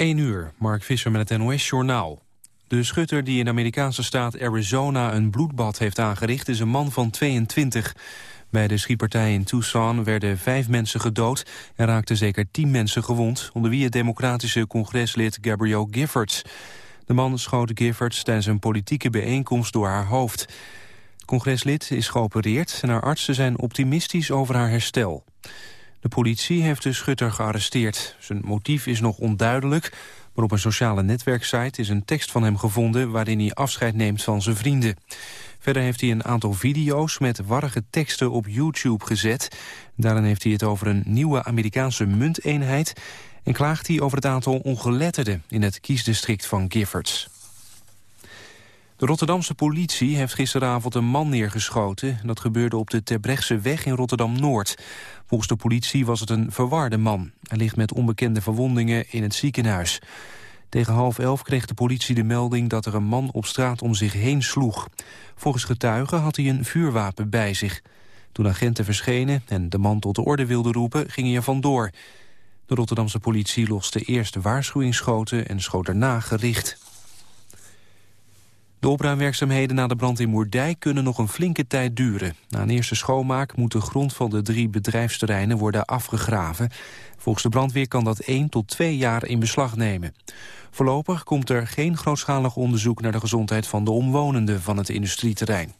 1 uur, Mark Visser met het NOS-journaal. De schutter die in de Amerikaanse staat Arizona een bloedbad heeft aangericht... is een man van 22. Bij de schietpartij in Tucson werden vijf mensen gedood... en raakten zeker tien mensen gewond... onder wie het democratische congreslid Gabrielle Giffords. De man schoot Giffords tijdens een politieke bijeenkomst door haar hoofd. Het congreslid is geopereerd en haar artsen zijn optimistisch over haar herstel. De politie heeft de schutter gearresteerd. Zijn motief is nog onduidelijk, maar op een sociale netwerksite is een tekst van hem gevonden waarin hij afscheid neemt van zijn vrienden. Verder heeft hij een aantal video's met warrige teksten op YouTube gezet. Daarin heeft hij het over een nieuwe Amerikaanse munteenheid en klaagt hij over het aantal ongeletterden in het kiesdistrict van Giffords. De Rotterdamse politie heeft gisteravond een man neergeschoten. Dat gebeurde op de Terbrechtse weg in Rotterdam-Noord. Volgens de politie was het een verwarde man. Hij ligt met onbekende verwondingen in het ziekenhuis. Tegen half elf kreeg de politie de melding dat er een man op straat om zich heen sloeg. Volgens getuigen had hij een vuurwapen bij zich. Toen agenten verschenen en de man tot de orde wilden roepen, ging hij er vandoor. De Rotterdamse politie loste eerst waarschuwingsschoten en schoot daarna gericht. De opruimwerkzaamheden na de brand in Moerdijk kunnen nog een flinke tijd duren. Na een eerste schoonmaak moet de grond van de drie bedrijfsterreinen worden afgegraven. Volgens de brandweer kan dat 1 tot 2 jaar in beslag nemen. Voorlopig komt er geen grootschalig onderzoek naar de gezondheid van de omwonenden van het industrieterrein.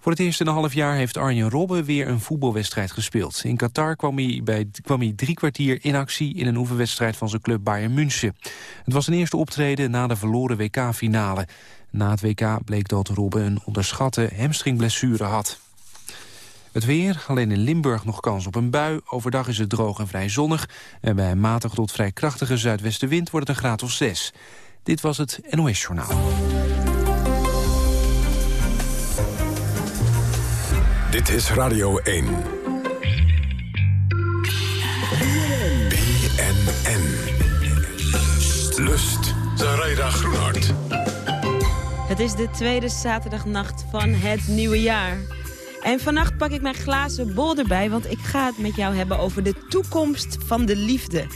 Voor het eerst in een half jaar heeft Arjen Robben weer een voetbalwedstrijd gespeeld. In Qatar kwam hij, bij, kwam hij drie kwartier in actie in een oefenwedstrijd van zijn club Bayern München. Het was een eerste optreden na de verloren WK-finale. Na het WK bleek dat Robben een onderschatte hamstringblessure had. Het weer, alleen in Limburg nog kans op een bui. Overdag is het droog en vrij zonnig. En bij een matig tot vrij krachtige zuidwestenwind wordt het een graad of 6. Dit was het NOS Journaal. Dit is Radio 1. BNN. Lust. Zaraida Groenhart. Het is de tweede zaterdagnacht van het nieuwe jaar. En vannacht pak ik mijn glazen bol erbij, want ik ga het met jou hebben over de toekomst van de liefde.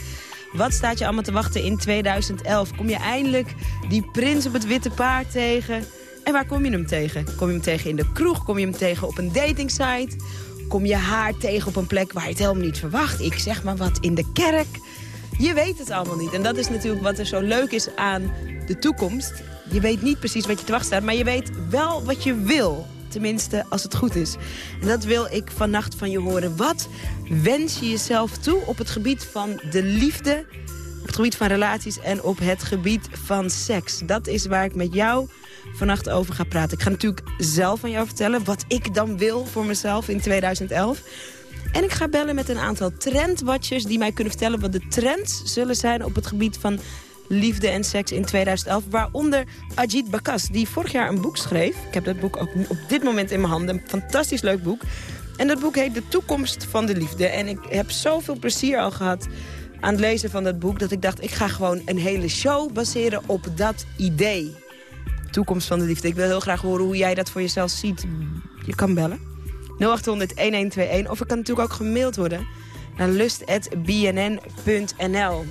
Wat staat je allemaal te wachten in 2011? Kom je eindelijk die prins op het witte paard tegen? En waar kom je hem tegen? Kom je hem tegen in de kroeg? Kom je hem tegen op een datingsite? Kom je haar tegen op een plek waar je het helemaal niet verwacht? Ik zeg maar wat, in de kerk? Je weet het allemaal niet. En dat is natuurlijk wat er zo leuk is aan de toekomst. Je weet niet precies wat je te wachten staat, maar je weet wel wat je wil. Tenminste, als het goed is. En dat wil ik vannacht van je horen. Wat wens je jezelf toe op het gebied van de liefde... op het gebied van relaties en op het gebied van seks? Dat is waar ik met jou vannacht over ga praten. Ik ga natuurlijk zelf aan jou vertellen wat ik dan wil voor mezelf in 2011. En ik ga bellen met een aantal trendwatchers die mij kunnen vertellen... wat de trends zullen zijn op het gebied van liefde en seks in 2011. Waaronder Ajit Bakas, die vorig jaar een boek schreef. Ik heb dat boek ook op dit moment in mijn handen. Een fantastisch leuk boek. En dat boek heet De Toekomst van de Liefde. En ik heb zoveel plezier al gehad aan het lezen van dat boek... dat ik dacht, ik ga gewoon een hele show baseren op dat idee toekomst van de liefde. Ik wil heel graag horen hoe jij dat voor jezelf ziet. Je kan bellen. 0800-1121. Of er kan natuurlijk ook gemaild worden naar lust.bnn.nl.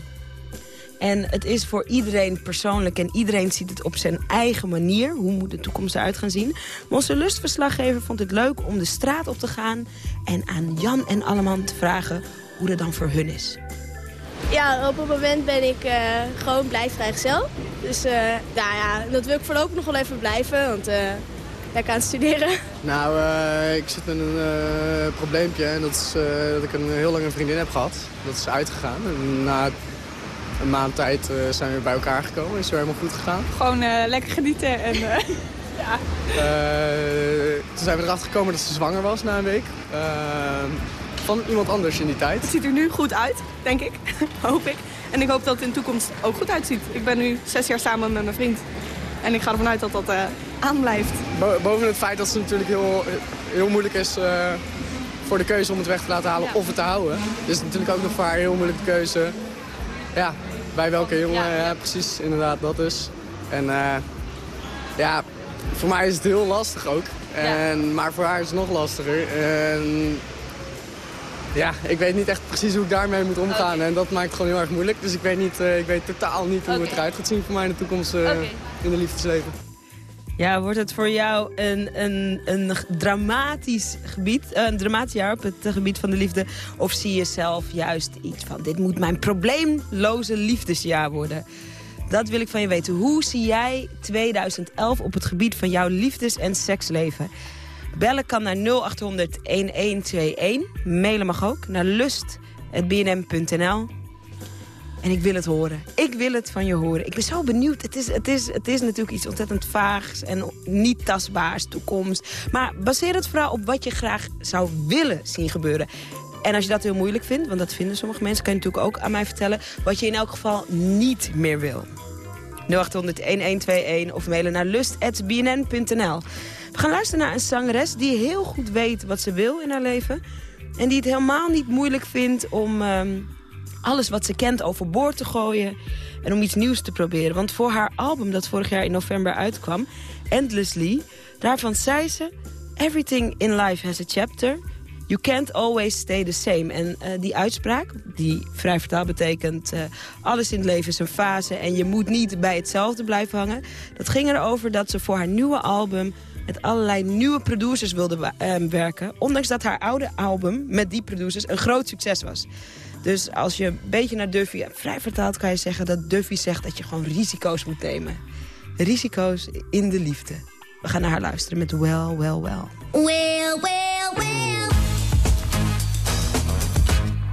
En het is voor iedereen persoonlijk en iedereen ziet het op zijn eigen manier. Hoe moet de toekomst eruit gaan zien? Maar onze lustverslaggever vond het leuk om de straat op te gaan... en aan Jan en Alleman te vragen hoe dat dan voor hun is. Ja, op het moment ben ik uh, gewoon blijf vrijgezel. Dus uh, nou ja, dat wil ik voorlopig nog wel even blijven, want uh, ik aan het studeren. Nou, ik zit met een probleempje en dat is dat ik een heel lange vriendin heb gehad. Dat is uitgegaan en na een maand tijd zijn we bij elkaar gekomen. Is er helemaal goed gegaan. Gewoon lekker genieten en ja. toen zijn we erachter gekomen dat ze zwanger was na een week van iemand anders in die tijd. Het ziet er nu goed uit, denk ik. hoop ik. En ik hoop dat het in de toekomst ook goed uitziet. Ik ben nu zes jaar samen met mijn vriend. En ik ga ervan uit dat dat uh, aanblijft. boven het feit dat het natuurlijk heel, heel moeilijk is uh, voor de keuze om het weg te laten halen of het te houden. Dus natuurlijk ook nog voor haar heel moeilijke keuze. Ja, bij welke jongen, ja, ja precies, inderdaad, dat is. En uh, ja, voor mij is het heel lastig ook. En, Maar voor haar is het nog lastiger. En ja, ik weet niet echt precies hoe ik daarmee moet omgaan. En dat maakt het gewoon heel erg moeilijk. Dus ik weet, niet, uh, ik weet totaal niet hoe het eruit gaat zien voor mij in de toekomst uh, Oké. in de liefdesleven. Ja, wordt het voor jou een, een, een dramatisch gebied, eh, een dramatisch jaar op het eh, gebied van de liefde? Of zie je zelf juist iets van, dit moet mijn probleemloze liefdesjaar worden? Dat wil ik van je weten. Hoe zie jij 2011 op het gebied van jouw liefdes- en seksleven? Bellen kan naar 0800 1121. Mailen mag ook naar lust.bnm.nl. En ik wil het horen. Ik wil het van je horen. Ik ben zo benieuwd. Het is, het is, het is natuurlijk iets ontzettend vaags en niet tastbaars, toekomst. Maar baseer het vooral op wat je graag zou willen zien gebeuren. En als je dat heel moeilijk vindt, want dat vinden sommige mensen... kan je natuurlijk ook aan mij vertellen wat je in elk geval niet meer wil. 0800-1121 of mailen naar lust.bnn.nl. We gaan luisteren naar een zangeres die heel goed weet wat ze wil in haar leven. En die het helemaal niet moeilijk vindt om ehm, alles wat ze kent overboord te gooien. En om iets nieuws te proberen. Want voor haar album dat vorig jaar in november uitkwam, Endlessly... daarvan zei ze, everything in life has a chapter... You can't always stay the same. En uh, die uitspraak, die vrij vertaald betekent... Uh, alles in het leven is een fase en je moet niet bij hetzelfde blijven hangen. Dat ging erover dat ze voor haar nieuwe album met allerlei nieuwe producers wilde uh, werken. Ondanks dat haar oude album met die producers een groot succes was. Dus als je een beetje naar Duffy... vrij vertaald kan je zeggen dat Duffy zegt dat je gewoon risico's moet nemen. Risico's in de liefde. We gaan naar haar luisteren met Well, Well. Well, well, well. Well,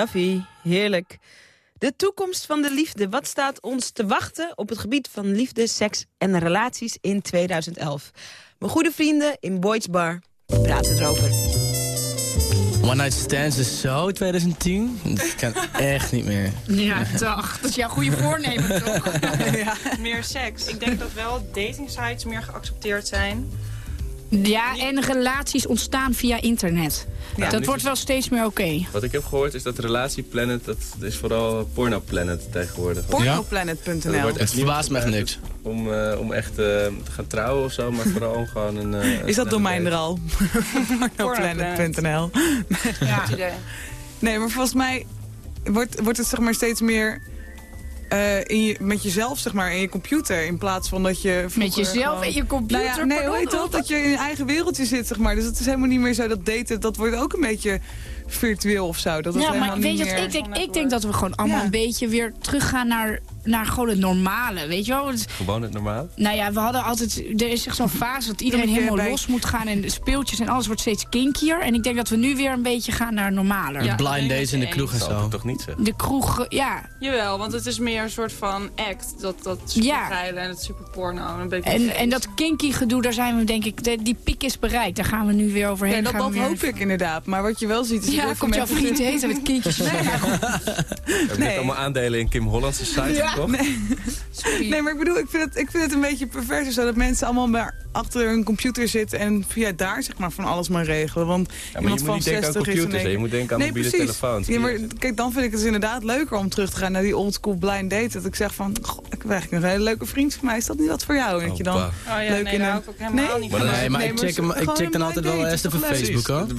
Duffy, heerlijk. De toekomst van de liefde. Wat staat ons te wachten op het gebied van liefde, seks en relaties in 2011? Mijn goede vrienden in Boyd's Bar praten erover. One Night Stands is zo 2010. Dat kan echt niet meer. Ja, dag. Dat is jouw goede voornemen, toch? Meer seks. Ik denk dat wel dating sites meer geaccepteerd zijn. Ja, en relaties ontstaan via internet. Ja. dat wordt wel steeds meer oké. Wat ik heb gehoord is dat Relatieplanet, dat is vooral Pornoplanet tegenwoordig. Pornoplanet.nl. Dat wordt echt Het verbaast me echt niks. Om, eh, om echt eh, te gaan trouwen of zo, maar vooral om gewoon een... eh, Is dat domein er al? Pornoplanet.nl. Ja. Nee, maar volgens mij wordt, wordt het zeg maar steeds meer eh, in je, met jezelf, zeg maar, in je computer. In plaats van dat je Met jezelf gewoon- in je computer? Nou ja, nee, heet dat? Dat je in je eigen wereldje zit, zeg maar. Dus het is helemaal niet meer zo dat daten, dat wordt ook een beetje virtueel of zo. Dat Ja, maar weet je wat meer... ik denk? Ik denk dat we gewoon allemaal Ja. een beetje weer teruggaan naar, naar gewoon het normale, weet je wel? Het- Gewoon het normaal? Nou ja, we hadden altijd... Er is echt zo'n fase dat iedereen helemaal bij- los moet gaan... en de speeltjes en alles wordt steeds kinkier. En ik denk dat we nu weer een beetje gaan naar normaler. Ja, Blind dates in de kroeg en zo. toch niet zo? De kroeg, ja. Jawel, want het is meer een soort van act. Dat, dat supergeilen en het superporno. En, een beetje En, en dat kinky gedoe, daar zijn we denk ik... de- die piek is bereikt, daar gaan we nu weer overheen. Ja, dat, gaan dat hoop ik inderdaad. Maar wat je wel ziet is... dat Ja, komt jouw vriend heten met kindjes. Nee, Heb je net allemaal aandelen in Kim Hollandse site Gekocht? Nee, maar ik bedoel, ik vind het, ik vind het een beetje pervers zo, dat mensen allemaal maar achter hun computer zitten en via daar zeg maar van alles maar regelen. Want Ja, maar iemand je moet van niet denken aan 60 is in computers, je moet denken aan nee, mobiele precies. telefoons. Ja, maar kijk, dan vind ik het dus inderdaad leuker om terug te gaan naar die oldschool blind date. Dat ik zeg van, goh, ik heb eigenlijk een hele leuke vriend van mij. Is dat niet wat voor jou? Dat je dan. Oh ja, leuk nee, in een... ook helemaal niet van. Nee, maar ik check, hem, ik check een dan altijd wel eerst even? Facebook hoor. De,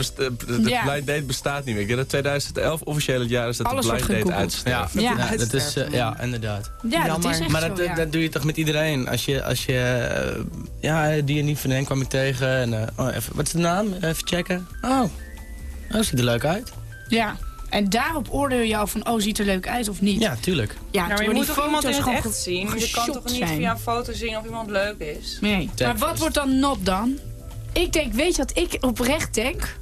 de, de Ja. blind date bestaat niet meer. Ik denk dat 2011 officieel het jaar is dat Alles de blind date uitsterft. Ja. ja, dat is, eh, ja, inderdaad. Ja, dat Jammer. is echt Maar zo, dat, dat doe je toch met iedereen? Als je, als je eh, ja, die en die vriendin kwam ik tegen. En, eh, oh, even, wat is de naam? Even checken. Oh, oh ziet er leuk uit. Ja. En daarop oordeel je al van, oh, ziet er leuk uit of niet? Ja, tuurlijk. Ja, maar je moet toch iemand in het echt zien? Je kan toch niet zijn. via een foto zien of iemand leuk is? Nee. Maar wat wordt dan nop dan? Ik denk, weet je wat ik oprecht denk?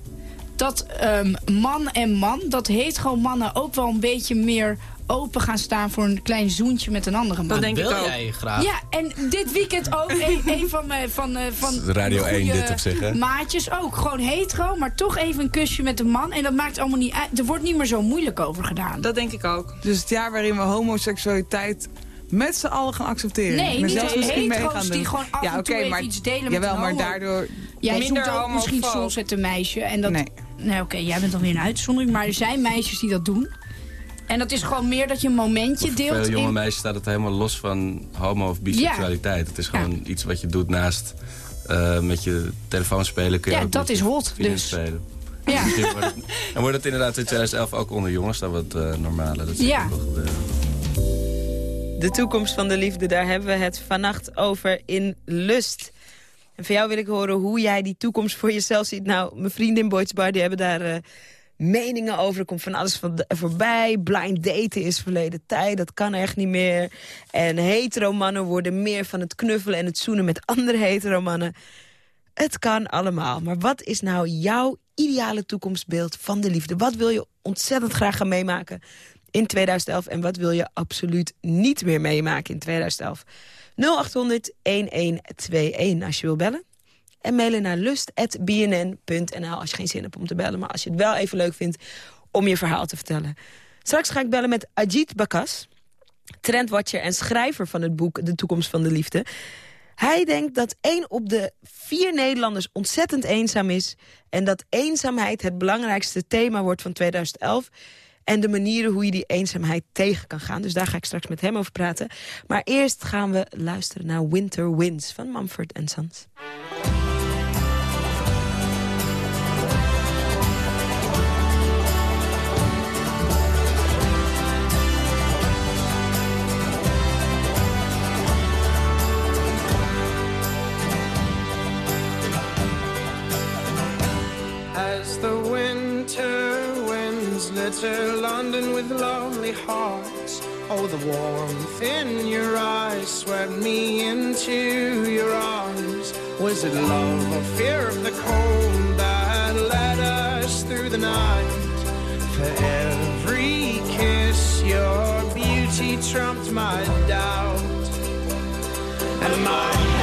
Dat ehm, man en man, dat heet gewoon mannen ook wel een beetje meer open gaan staan voor een klein zoentje met een andere man. Dat denk ik Wil ook. jij graag? Ja, en dit weekend ook een, een van mijn van, eh, van Radio mijn 1 goede dit op zich, hè? maatjes ook. Gewoon hetero, maar toch even een kusje met een man. En dat maakt allemaal niet uit. Er wordt niet meer zo moeilijk over gedaan. Dat denk ik ook. Dus het jaar waarin we homoseksualiteit met z'n allen gaan accepteren. Nee, niet zelfs misschien mee die gewoon af ja, en toe oké, even maar, iets delen met Jawel, een maar daardoor... Jij Minder zoekt ook misschien soms met een meisje. En dat, Nee. nee, oké, jij bent dan weer een uitzondering. Maar er zijn meisjes die dat doen. En dat is gewoon meer dat je een momentje Voor deelt. veel jonge in- meisjes staat het helemaal los van homo- of biseksualiteit. Het is gewoon iets wat je doet naast eh, met je telefoon spelen. Kun je Ja, ook dat is hot, dus. Spelen. Ja. Misschien wordt het, en wordt het inderdaad in 2011 ook onder jongens dan wat eh normale. Dat Ja. wel gebeuren. De toekomst van de liefde, daar hebben we het vannacht over in Lust. En van jou wil ik horen hoe jij die toekomst voor jezelf ziet. Nou, mijn vrienden in Boyd's Bar die hebben daar eh, meningen over. Er komt van alles van voorbij. Blind daten is verleden tijd, dat kan echt niet meer. En hetero mannen worden meer van het knuffelen en het zoenen met andere hetero mannen. Het kan allemaal. Maar wat is nou jouw ideale toekomstbeeld van de liefde? Wat wil je ontzettend graag gaan meemaken in 2011? En wat wil je absoluut niet meer meemaken in 2011? 0800 1121 als je wil bellen. En mailen naar lust.bnn.nl als je geen zin hebt om te bellen. Maar als je het wel even leuk vindt om je verhaal te vertellen. Straks ga ik bellen met Ajit Bakas, trendwatcher en schrijver van het boek De Toekomst van de Liefde. Hij denkt dat één op de vier Nederlanders ontzettend eenzaam is... en dat eenzaamheid het belangrijkste thema wordt van 2011... en de manieren hoe je die eenzaamheid tegen kan gaan. Dus daar ga ik straks met hem over praten. Maar eerst gaan we luisteren naar Winter Winds van Mumford Sons. The winter winds litter London with lonely hearts. Oh, the warmth in your eyes swept me into your arms. Was it love or fear of the cold that led us through the night? For every kiss, your beauty trumped my doubt. And my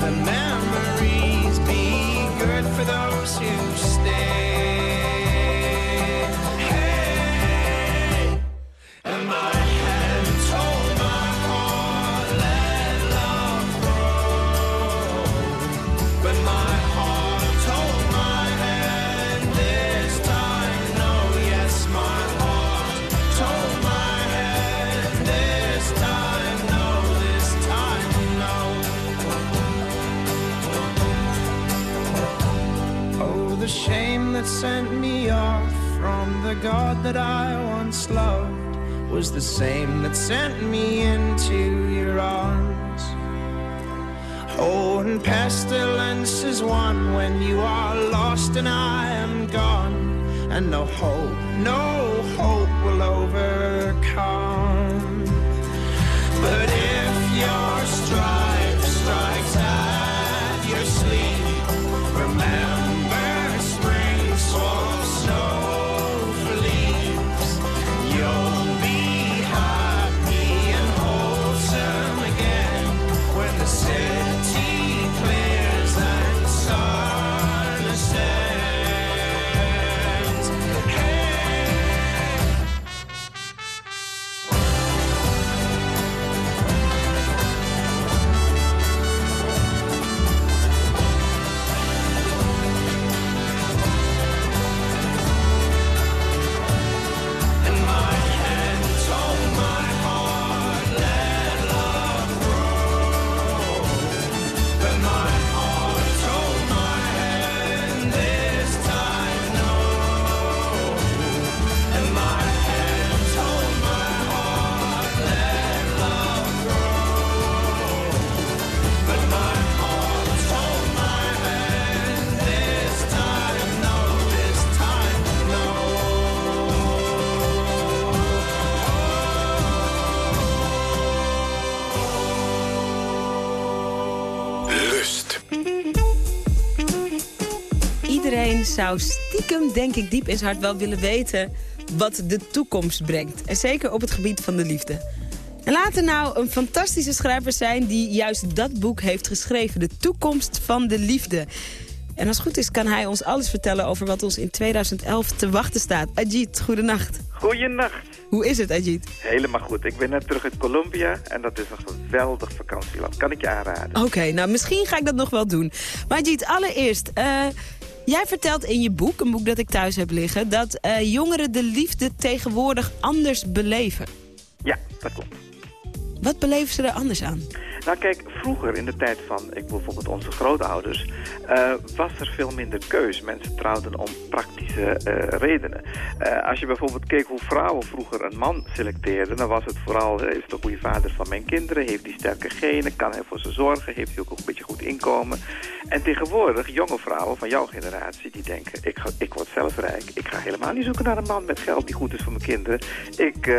the memories be good for those who stay. That sent me off from the God that I once loved was the same that sent me into your arms. Oh, and pestilence is one when you are lost and I am gone, and no hope, no hope will overcome. But if your stripe zou stiekem, denk ik, diep in zijn hart wel willen weten... wat de toekomst brengt. En zeker op het gebied van de liefde. En laat er nou een fantastische schrijver zijn... die juist dat boek heeft geschreven. De toekomst van de liefde. En als het goed is, kan hij ons alles vertellen... over wat ons in 2011 te wachten staat. Ajit, goedenacht. Goeienacht. Hoe is het, Ajit? Helemaal goed. Ik ben net terug uit Colombia en dat is een geweldig vakantieland. Kan ik je aanraden. Oké, nou misschien ga ik dat nog wel doen. Maar Ajit, allereerst... eh, jij vertelt in je boek, een boek dat ik thuis heb liggen... dat eh, jongeren de liefde tegenwoordig anders beleven. Ja, dat klopt. Wat beleven ze er anders aan? Nou kijk, vroeger in de tijd van ik, bijvoorbeeld onze grootouders... eh, was er veel minder keus. Mensen trouwden om praktische eh, redenen. Eh, als je bijvoorbeeld keek hoe vrouwen vroeger een man selecteerden... dan was het vooral, is de goede vader van mijn kinderen... heeft hij sterke genen, kan hij voor ze zorgen... heeft hij ook een beetje goed inkomen. En tegenwoordig, jonge vrouwen van jouw generatie... die denken, ik, ga, ik word zelf rijk. Ik ga helemaal niet zoeken naar een man met geld die goed is voor mijn kinderen. Ik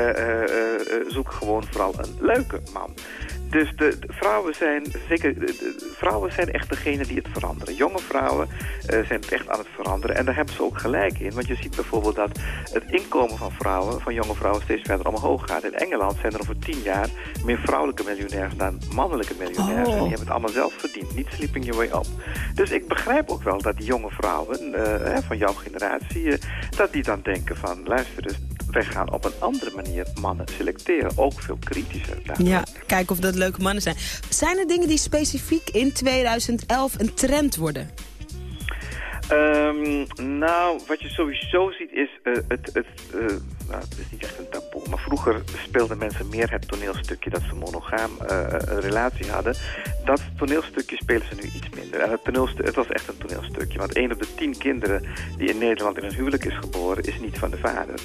zoek gewoon vooral een man. Dus de, de vrouwen zijn zeker, de, de vrouwen zijn echt degene die het veranderen. Jonge vrouwen eh, zijn het echt aan het veranderen en daar hebben ze ook gelijk in. Want je ziet bijvoorbeeld dat het inkomen van vrouwen, van jonge vrouwen, steeds verder omhoog gaat. In Engeland zijn er over tien jaar meer vrouwelijke miljonairs dan mannelijke miljonairs. Oh. En die hebben het allemaal zelf verdiend, niet sleeping your way up. Dus ik begrijp ook wel dat die jonge vrouwen eh, van jouw generatie, eh, dat die dan denken van, luister eens, wij gaan op een andere manier mannen selecteren. Ook veel kritischer. daardoor. Ja, kijken of dat leuke mannen zijn. Zijn er dingen die specifiek in 2011 een trend worden? Ehm, nou, wat je sowieso ziet is eh, het, het, eh, nou, het is niet echt een taboe, maar vroeger speelden mensen meer het toneelstukje dat ze monogaam eh, een relatie hadden. Dat toneelstukje spelen ze nu iets minder. En het, toneelstuk, het was echt een toneelstukje, want één op de tien kinderen die in Nederland in een huwelijk is geboren, is niet van de vader.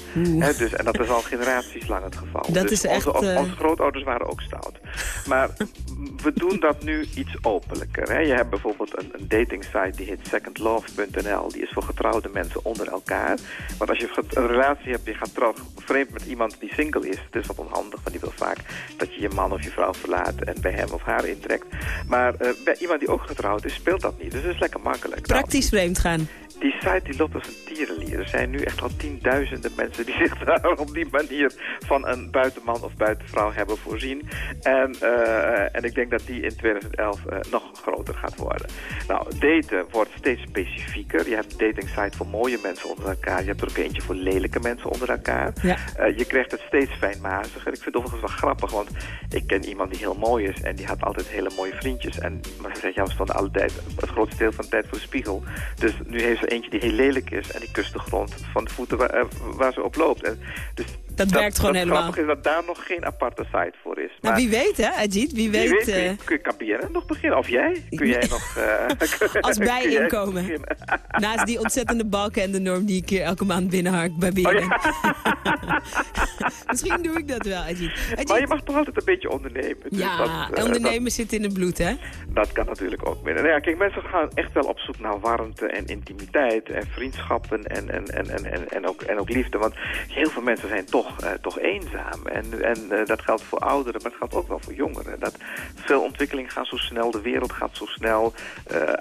Dus, en dat is al generaties lang het geval. Dat dus is echt, Onze, eh, onze grootouders waren ook stout. Maar we doen dat nu iets openlijker. Hè? Je hebt bijvoorbeeld een, een dating site die heet secondlove.nl. Die is voor getrouwde mensen onder elkaar. Want als je een relatie hebt, je gaat trouw, vreemd met iemand die single is. Het is wat onhandig, want die wil vaak dat je je man of je vrouw verlaat en bij hem of haar intrekt. Maar eh, bij iemand die ook getrouwd is, speelt dat niet. Dus het is lekker makkelijk. Praktisch vreemd gaan. Die site die loopt als een tierenlier. Er zijn nu echt al tienduizenden mensen die zich daar op die manier van een buitenman of buitenvrouw hebben voorzien. En, eh, en ik denk dat die in 2011 eh, nog groter gaat worden. Nou, daten wordt steeds specifieker. Je hebt een dating site voor mooie mensen onder elkaar. Je hebt er ook eentje voor lelijke mensen onder elkaar. Ja. Eh, je krijgt het steeds fijnmaziger. Ik vind het overigens wel grappig, want ik ken iemand die heel mooi is en die had altijd hele mooie vriendjes. En, maar ze zegt, ja, we stonden altijd het grootste deel van de tijd voor de spiegel. Dus nu heeft ze eentje die heel lelijk is en die kust de grond van de voeten waar, eh, waar ze op loopt. En, dus Dat werkt gewoon het helemaal. grappige is dat daar nog geen aparte site voor is. Nou, Maar wie weet, hè, Ajit? Wie weet... wie weet kun, je, eh, kun Kabieren nog beginnen. Of jij? Kun jij nog... eh, Als bijinkomen. Naast die ontzettende balken en de norm die ik hier elke maand binnenhark bij Oh, BNN. Misschien doe ik dat wel, Ajit. Ajit, Maar je mag toch altijd een beetje ondernemen. Dus ja, dat, eh, ondernemen zit in het bloed, hè? Dat kan natuurlijk ook binnen. Nou ja, kijk, mensen gaan echt wel op zoek naar warmte en intimiteit en vriendschappen en, en, en, en, en, en, ook, en ook liefde. Want heel veel mensen zijn toch, eh, toch eenzaam. En, en eh, dat geldt voor ouderen, maar het geldt ook wel voor jongeren. Dat veel ontwikkelingen gaan zo snel, de wereld gaat zo snel.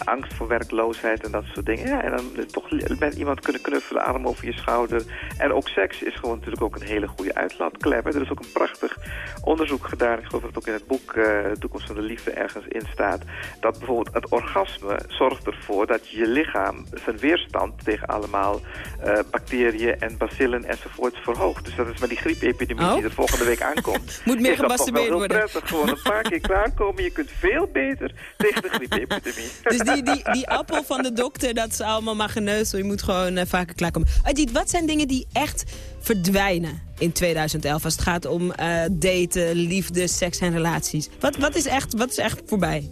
angst voor werkloosheid en dat soort dingen. Ja, en dan toch met iemand kunnen knuffelen, arm over je schouder. En ook seks is gewoon natuurlijk ook een hele goede uitlaatklep. hè. Er is ook een prachtig onderzoek gedaan. Ik geloof dat het ook in het boek eh, Toekomst van de Liefde ergens in staat. Dat bijvoorbeeld het orgasme zorgt ervoor dat je lichaam zijn weerstand tegen allemaal eh, bacteriën en bacillen enzovoorts verhoogt. Dus dat is met die griepepidemie Oh. die er volgende week aankomt. Moet meer wel gemasturbeerd heel worden. prettig. Gewoon een paar keer klaarkomen. Je kunt veel beter tegen de griepepidemie. Dus die, die, die appel van de dokter, dat is allemaal maar. Je moet gewoon eh, vaker klaarkomen. Ajit, wat zijn dingen die echt verdwijnen in 2011... als het gaat om eh, daten, liefde, seks en relaties? Wat, wat, is echt, wat is echt voorbij?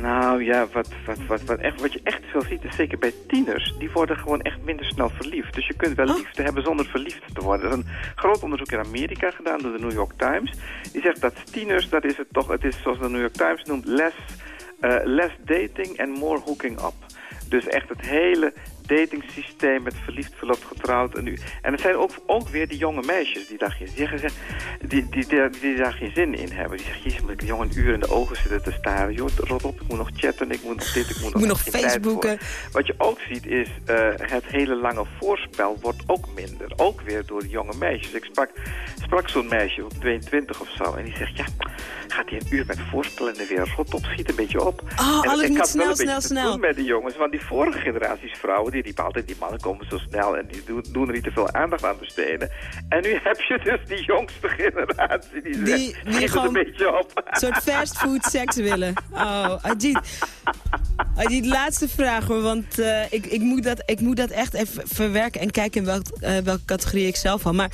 Nou ja, wat, wat, wat, wat, echt, wat je echt veel ziet, is zeker bij tieners, die worden gewoon echt minder snel verliefd. Dus je kunt wel liefde hebben zonder verliefd te worden. Er is een groot onderzoek in Amerika gedaan door de New York Times. Die zegt dat tieners, dat is het toch, het is zoals de New York Times noemt, less, eh, less dating and more hooking up. Dus echt het hele datingsysteem met verliefd, verloofd, getrouwd. En, nu. en het zijn ook, ook weer die jonge meisjes die daar, geen, die, die, die, die, die daar geen zin in hebben. Die zeggen, jezus, moet ik jongen een uur in de ogen zitten te staren. Joh, rot op, ik moet nog chatten, ik moet nog dit, ik moet nog, moet nog tijd Facebooken. Wat je ook ziet is, eh, het hele lange voorspel wordt ook minder. Ook weer door de jonge meisjes. Ik sprak, sprak zo'n meisje op 22 of zo en die zegt, ja, gaat hij een uur met voorspellen en weer rot op, schiet een beetje op. Oh, en alles ik moet had snel, wel een snel, beetje te snel. doen met die jongens, want die vorige generaties vrouwen, die riepen altijd, die mannen komen zo snel en die doen, doen er niet te veel aandacht aan besteden. En nu heb je dus die jongste generatie die, Die- zegt, die gewoon een beetje op. Een soort fastfood seks willen. Oh, Ajit. Ajit, laatste vraag hoor, want eh, ik, ik, moet dat, ik moet dat echt even verwerken en kijken in welk, eh, welke categorie ik zelf val. Maar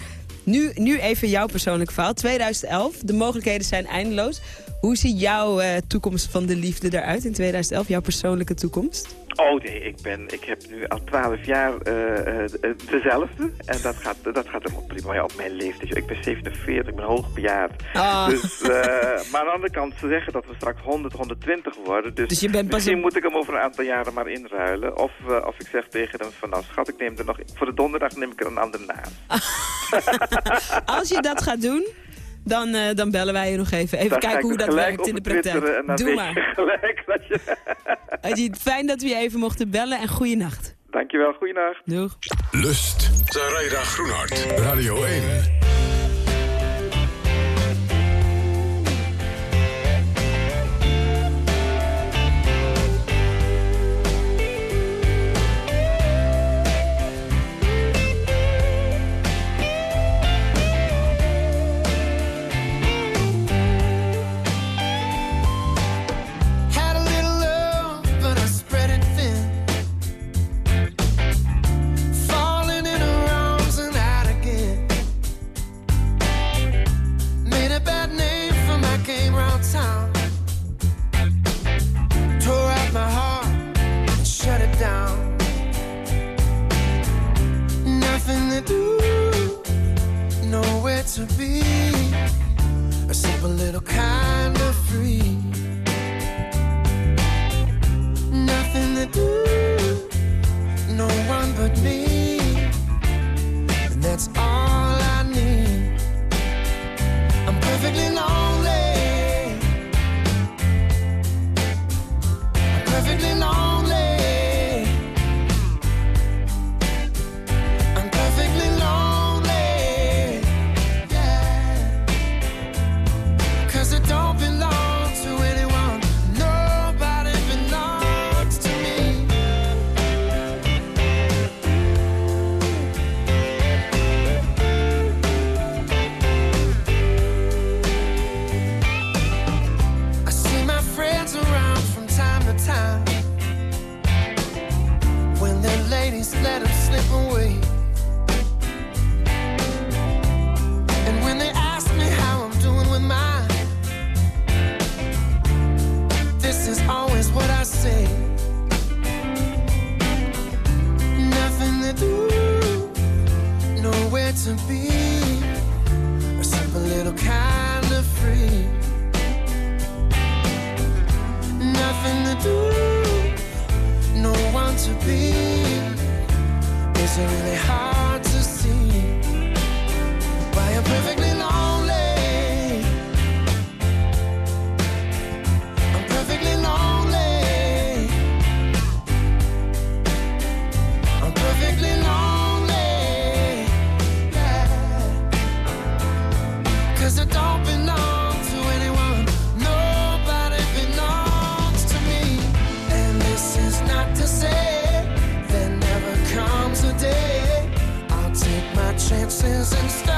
nu, nu even jouw persoonlijke verhaal. 2011, de mogelijkheden zijn eindeloos. Hoe ziet jouw eh, toekomst van de liefde eruit in 2011? Jouw persoonlijke toekomst? Oh nee, ik, ben, ik heb nu al twaalf jaar eh, eh, dezelfde. En dat gaat, dat gaat helemaal prima. Ja, op mijn leeftijd. Ik ben 47, ik ben hoogbejaard. Dus, eh, maar aan de andere kant, ze zeggen dat we straks 100, 120 worden. Dus, Dus je bent pas misschien een- moet ik hem over een aantal jaren maar inruilen. Of, eh, of ik zeg tegen hem van, nou schat, ik neem er nog... Voor de donderdag neem ik er een ander naam. Als je dat gaat doen, dan, eh, dan bellen wij je nog even. Even Dan kijken hoe dat werkt in de praktijk. Doe maar. gelijk dat je... Ajit, fijn dat we je even mochten bellen en goeienacht. Dankjewel, goeienacht. Doeg. Lust. Zaraida Groenhart. Radio 1. My heart shut it down. Nothing to do, nowhere to be. To say. There never comes a day. I'll take my chances and start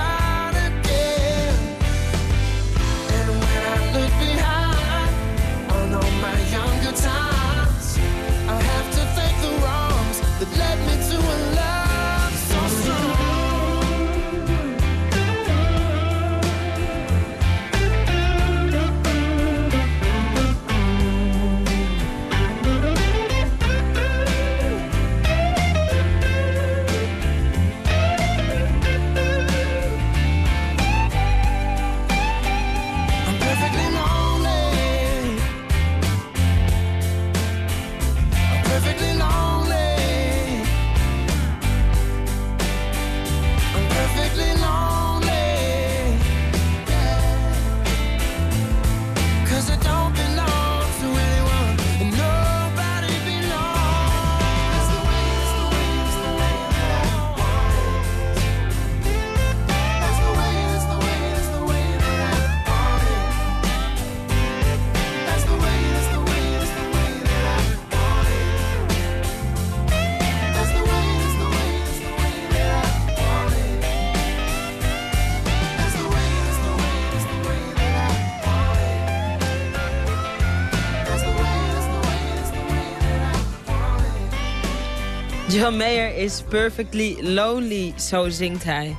John Mayer is perfectly lonely, zo zingt hij.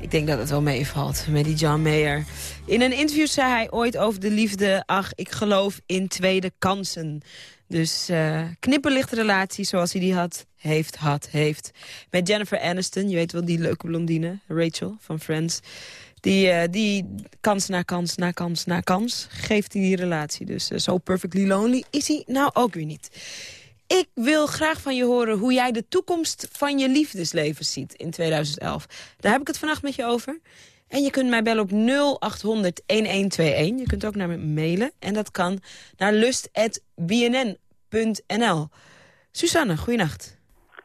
Ik denk dat het wel meevalt met die John Mayer. In een interview zei hij ooit over de liefde... ach, ik geloof in tweede kansen. Dus eh knipperlichte relatie zoals hij die had, heeft, had, heeft. Met Jennifer Aniston, je weet wel, die leuke blondine, Rachel van Friends. Die, eh, die kans na kans na kans na kans geeft hij die relatie. Dus eh, zo perfectly lonely is hij nou ook weer niet. Ik wil graag van je horen hoe jij de toekomst van je liefdesleven ziet in 2011. Daar heb ik het vannacht met je over. En je kunt mij bellen op 0800 1121. Je kunt ook naar me mailen. En dat kan naar lust.bnn.nl. Susanne, goeienacht.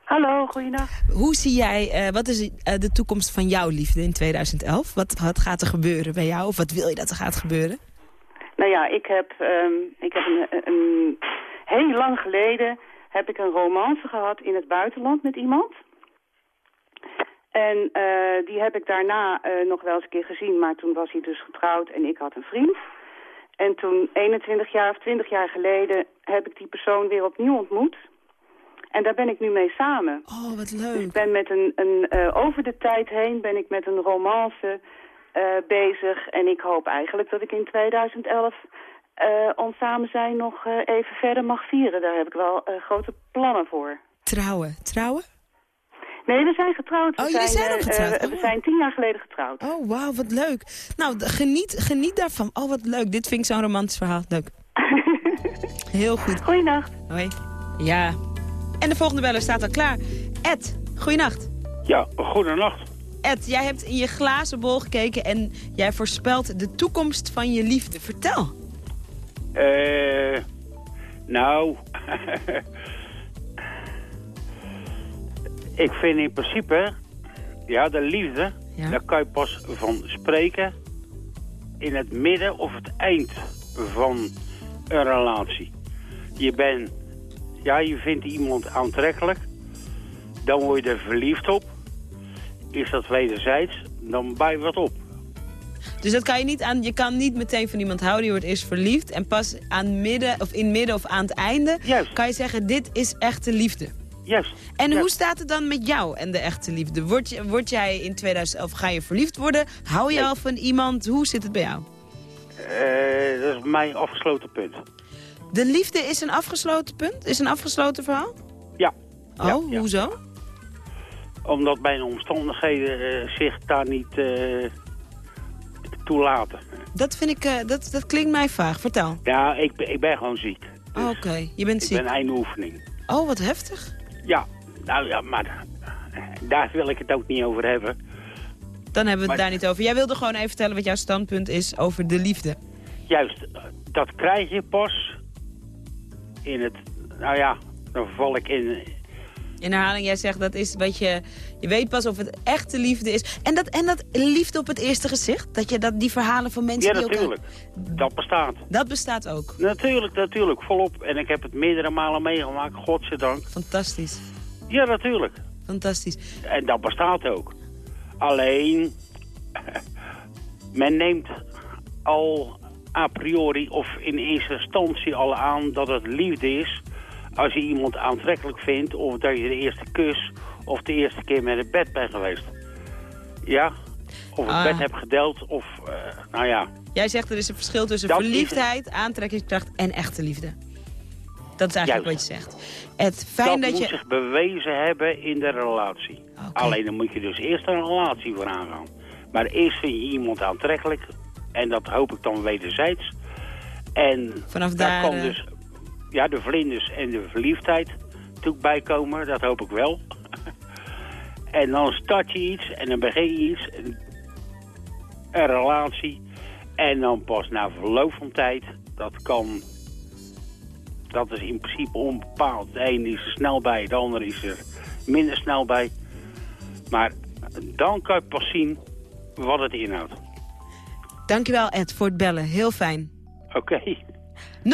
Hallo, goeiedag. Hoe zie jij, eh, wat is eh, de toekomst van jouw liefde in 2011? Wat, wat gaat er gebeuren bij jou? Of wat wil je dat er gaat gebeuren? Nou ja, ik heb, ehm, ik heb een, een, heel lang geleden heb ik een romance gehad in het buitenland met iemand. En eh, die heb ik daarna eh, nog wel eens een keer gezien, maar toen was hij dus getrouwd en ik had een vriend. En toen, 21 jaar of 20 jaar geleden, heb ik die persoon weer opnieuw ontmoet. En daar ben ik nu mee samen. Oh, wat leuk. Dus ik ben met een, een eh, over de tijd heen ben ik met een romance bezig. En ik hoop eigenlijk dat ik in 2011 eh, ons samen zijn nog eh, even verder mag vieren. Daar heb ik wel eh, grote plannen voor. Trouwen. Trouwen? Nee, we zijn getrouwd. We Oh, jullie zijn eh, al getrouwd? we zijn tien jaar geleden getrouwd. Oh, wauw, wat leuk. Nou, geniet, geniet daarvan. Oh, wat leuk. Dit vind ik zo'n romantisch verhaal. Leuk. Heel goed. Goeienacht. Hoi. Ja. En de volgende beller staat al klaar. Ed, goeienacht. Ja, goedenacht. Ed, jij hebt in je glazen bol gekeken en jij voorspelt de toekomst van je liefde. Vertel. Eh, nou, ik vind in principe, ja, de liefde, daar kan je pas van spreken in het midden of het eind van een relatie. Je bent, ja, je vindt iemand aantrekkelijk, dan word je er verliefd op. Is dat wederzijds, dan je wat op. Dus dat kan je niet aan. Je kan niet meteen van iemand houden. Je wordt eerst verliefd. En pas aan midden, of in midden of aan het einde kan je zeggen: dit is echte liefde. Juist. En hoe staat het dan met jou en de echte liefde? Word, je, word jij in 2011 ga je verliefd worden? Hou je al van iemand? Hoe zit het bij jou? Eh, dat is mijn afgesloten punt. De liefde is een afgesloten punt? Is een afgesloten verhaal? Ja. Oh, hoezo? Omdat mijn omstandigheden eh, zich daar niet eh, toelaten. Dat vind ik, eh, dat, dat klinkt mij vaag. Vertel. Ja, ik, ben- ik ben gewoon ziek. Oh, Oké, je bent Ik ziek. ben eindoefening. Oh, wat heftig. Ja, nou ja, maar eh, daar wil ik het ook niet over hebben. Dan hebben we het Maar- daar niet over. Jij wilde gewoon even vertellen wat jouw standpunt is over de liefde. Juist, eh, dat krijg je pas in het... Nou ja, dan val ik in... In herhaling, jij zegt dat is wat je... Je weet pas of het echte liefde is. En dat, en dat liefde op het eerste gezicht? Dat je dat, die verhalen van mensen Ja, die natuurlijk. Dat bestaat. Dat bestaat ook. Natuurlijk, natuurlijk, volop. En ik heb het meerdere malen meegemaakt, godzijdank. Fantastisch. Ja, natuurlijk. Fantastisch. En dat bestaat ook. Alleen, men neemt al a priori of in eerste instantie al aan dat het liefde is... als je iemand aantrekkelijk vindt of dat je de eerste kus of de eerste keer met het bed bent geweest. Ja? Of het Ah. bed hebt gedeeld of, eh, nou ja... Jij zegt er is een verschil tussen Dat verliefdheid, aantrekkingskracht en echte liefde. Dat is eigenlijk Juist. wat je zegt. Het fijn dat dat, moet je... zich bewezen hebben in de relatie. Alleen dan moet je dus eerst een relatie voor aangaan. Maar eerst vind je iemand aantrekkelijk. En dat hoop ik dan wederzijds. En Vanaf daar, kan eh, dus ja, de vlinders en de verliefdheid natuurlijk bijkomen. Dat hoop ik wel. en dan start je iets en dan begin je iets. Een, een relatie. En dan pas na verloop van tijd. Dat kan dat is in principe onbepaald. De ene is er snel bij, de andere is er minder snel bij. Maar dan kan je pas zien wat het inhoudt. Dankjewel Ed voor het bellen. Heel fijn. Oké. 0800-1121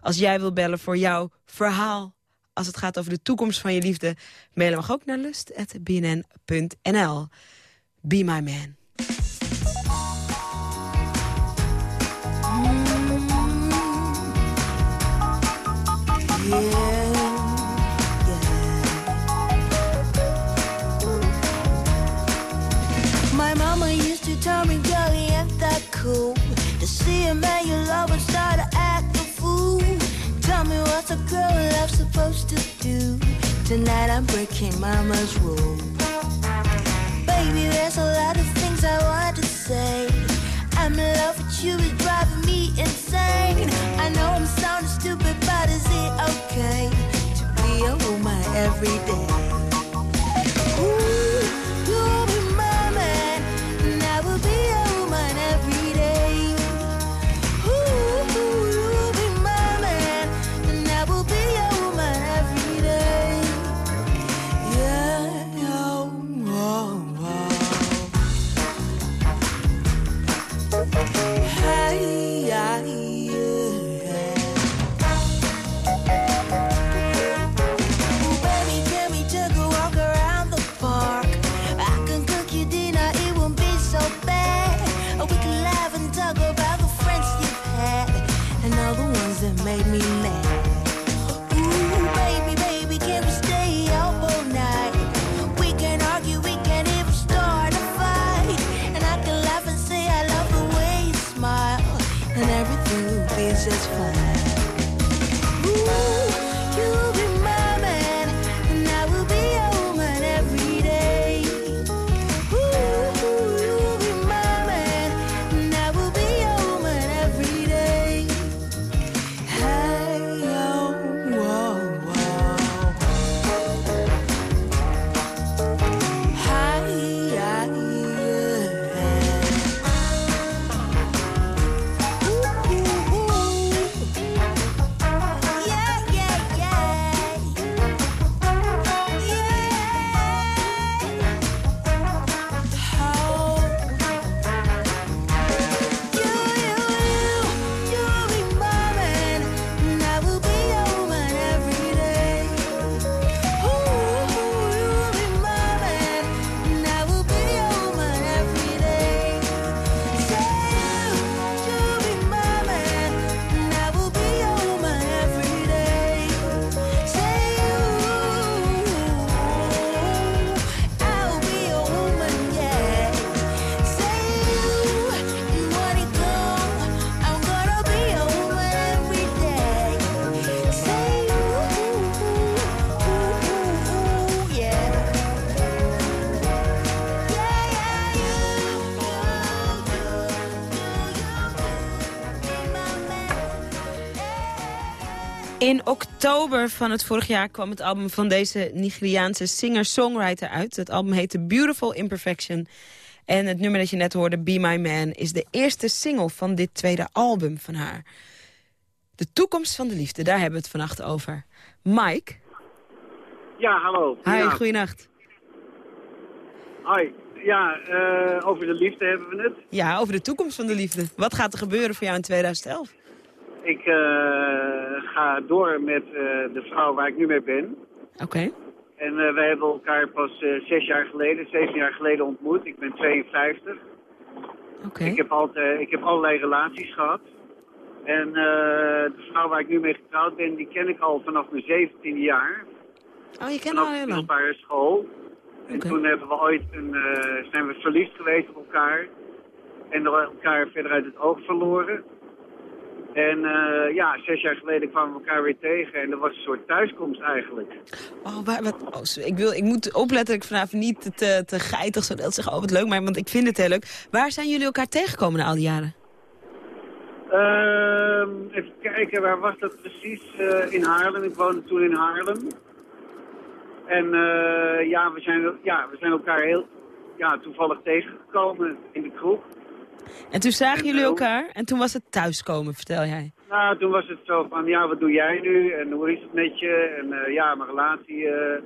als jij wil bellen voor jouw verhaal. Als het gaat over de toekomst van je liefde. Mailen mag ook naar lust.bnn.nl. Be my man. Used to tell me, you ain't that cool. You love and start to act a fool. Tell me what's a girl love supposed to do? Tonight I'm breaking mama's rule. Baby, there's a lot of things I want to say. I'm in love with you, it's driving me insane. I know I'm sounding stupid, but is it okay to be a woman every day? Ooh, In oktober van het vorig jaar kwam het album van deze Nigeriaanse singer-songwriter uit. Het album heette Beautiful Imperfection. En het nummer dat je net hoorde, Be My Man, is de eerste single van dit tweede album van haar. De toekomst van de liefde, daar hebben we het vannacht over. Mike, Ja, hallo. hi, ja. goeienacht. Hoi. Ja, over de liefde hebben we het. Ja, over de toekomst van de liefde. Wat gaat er gebeuren voor jou in 2011? Ik eh, ga door met eh, de vrouw waar ik nu mee ben. Oké. En eh, wij hebben elkaar pas zes jaar geleden, zeven jaar geleden ontmoet. Ik ben 52. Oké. Ik, heb altijd, ik heb allerlei relaties gehad. En de vrouw waar ik nu mee getrouwd ben, die ken ik al vanaf mijn 17e jaar. Oh, je kent al heel lang. middelbare school. En toen hebben we ooit een, zijn we verliefd geweest op elkaar. En elkaar verder uit het oog verloren. En eh, ja, zes jaar geleden kwamen we elkaar weer tegen. En dat was een soort thuiskomst eigenlijk. Oh, waar, wat, oh, ik, wil, ik moet opletten dat ik vanavond niet te, te geitig zo dat zeggen, oh wat leuk, maar, want ik vind het heel leuk. Waar zijn jullie elkaar tegengekomen na al die jaren? Ehm, even kijken, waar was dat precies? Eh, in Haarlem. Ik woonde toen in Haarlem. En eh, ja, we zijn, ja, we zijn elkaar heel ja, toevallig tegengekomen in de kroeg. En toen zagen En, jullie elkaar en toen was het thuiskomen, vertel jij. Nou, toen was het zo van, ja, wat doe jij nu? En hoe is het met je? En eh, ja, mijn relatie eh,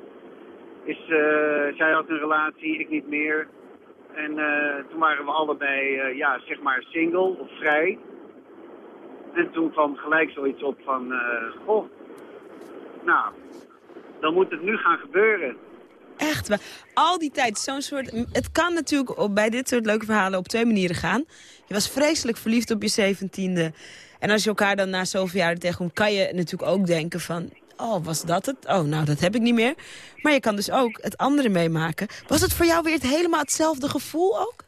is... eh, zij had een relatie, ik niet meer. En toen waren we allebei, ja, zeg maar single of vrij. En toen kwam gelijk zoiets op van, goh, nou, dan moet het nu gaan gebeuren. Echt, al die tijd, zo'n soort... Het kan natuurlijk bij dit soort leuke verhalen op twee manieren gaan. Je was vreselijk verliefd op je zeventiende. En als je elkaar dan na zoveel jaar tegenkomt, kan je natuurlijk ook denken van... Oh, was dat het? Oh, nou, dat heb ik niet meer. Maar je kan dus ook het andere meemaken. Was het voor jou weer het helemaal hetzelfde gevoel ook?